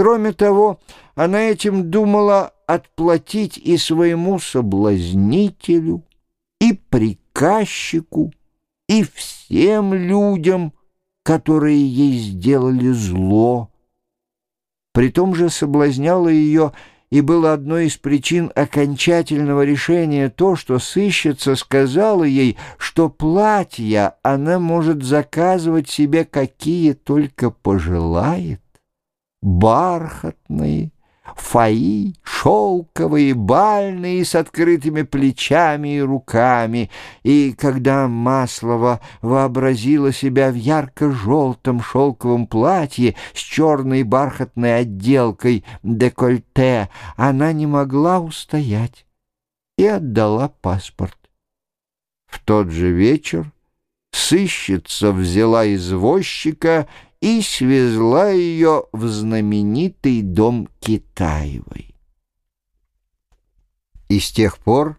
Кроме того, она этим думала отплатить и своему соблазнителю, и приказчику, и всем людям, которые ей сделали зло. Притом же соблазняла ее и было одной из причин окончательного решения то, что сыщица сказала ей, что платья она может заказывать себе какие только пожелает, бархатные, фаи, шелковые, бальные, с открытыми плечами и руками. И когда Маслова вообразила себя в ярко-желтом шелковом платье с черной бархатной отделкой декольте, она не могла устоять и отдала паспорт. В тот же вечер сыщица взяла извозчика и свезла ее в знаменитый дом Китаевой. И с тех пор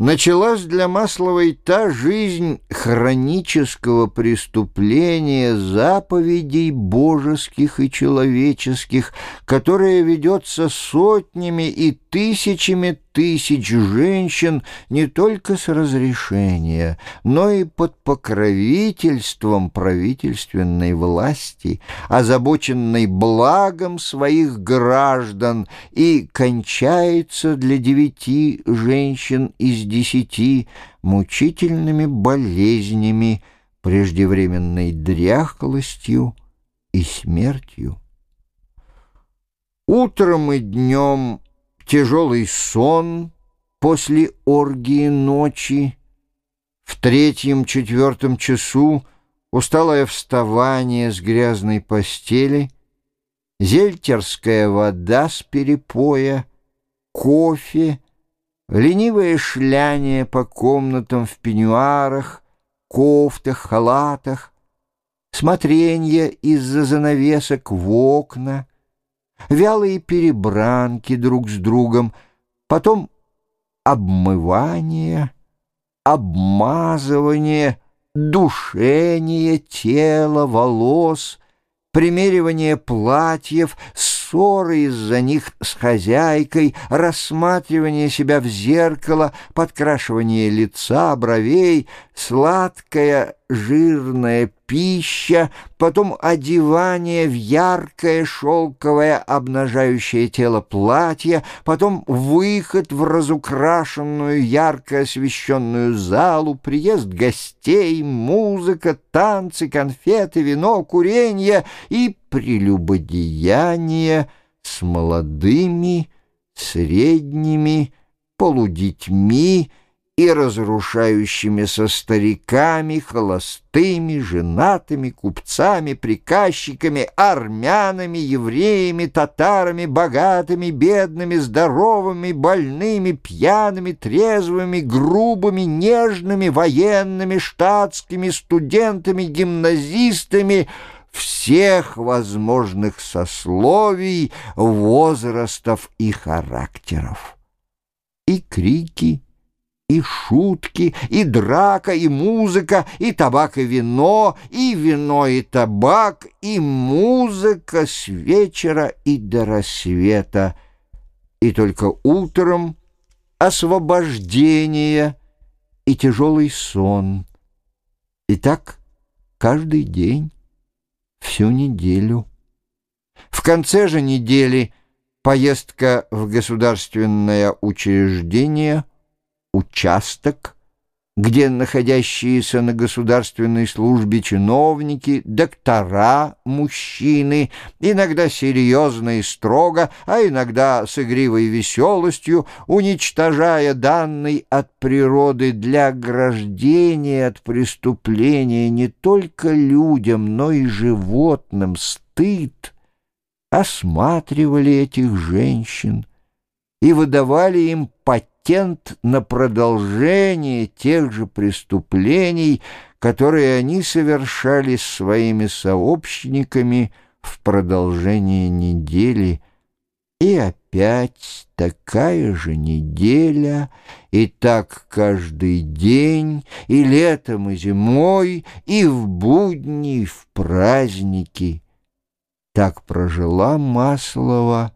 началась для Масловой та жизнь хронического преступления заповедей божеских и человеческих, которая ведется сотнями и тысячами тысяч женщин не только с разрешения, но и под покровительством правительственной власти, озабоченной благом своих граждан, и кончается для девяти женщин из десяти мучительными болезнями, преждевременной дряхлостью и смертью. Утром и днем тяжелый сон после оргии ночи, в третьем-четвертом часу усталое вставание с грязной постели, зельтерская вода с перепоя, кофе, ленивое шляние по комнатам в пеньюарах, кофтах, халатах, смотренье из-за занавесок в окна — вялые перебранки друг с другом, потом обмывание, обмазывание, душение тела, волос, примеривание платьев, ссоры из-за них с хозяйкой, рассматривание себя в зеркало, подкрашивание лица, бровей, сладкая жирная пища, потом одевание в яркое шелковое обнажающее тело платье, потом выход в разукрашенную ярко освещенную залу, приезд гостей, музыка, танцы, конфеты, вино, курение и прелюбодеяние с молодыми, средними, полудетьми, и разрушающимися стариками, холостыми, женатыми, купцами, приказчиками, армянами, евреями, татарами, богатыми, бедными, здоровыми, больными, пьяными, трезвыми, грубыми, нежными, военными, штатскими, студентами, гимназистами — всех возможных сословий, возрастов и характеров. И крики, и шутки, и драка, и музыка, и табак, и вино, и вино, и табак, и музыка с вечера и до рассвета. И только утром освобождение и тяжелый сон. И так каждый день, всю неделю. В конце же недели поездка в государственное учреждение — участок, где находящиеся на государственной службе чиновники, доктора, мужчины, иногда серьезно и строго, а иногда с игривой веселостью, уничтожая данный от природы для ограждения от преступления не только людям, но и животным стыд, осматривали этих женщин и выдавали им потери, патент на продолжение тех же преступлений, которые они совершали своими сообщниками в продолжение недели. И опять такая же неделя, и так каждый день, и летом, и зимой, и в будни, и в праздники — Так прожила Маслова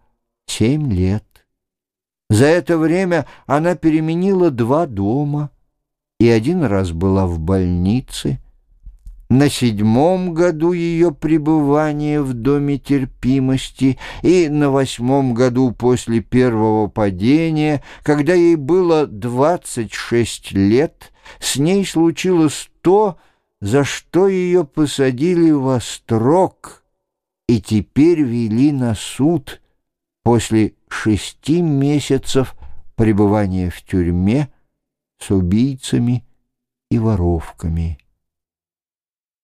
семь лет. За это время она переменила два дома и один раз была в больнице. На седьмом году ее пребывания в Доме терпимости и на восьмом году после первого падения, когда ей было двадцать шесть лет, с ней случилось то, за что ее посадили во строк и теперь вели на суд после шести месяцев пребывания в тюрьме с убийцами и воровками.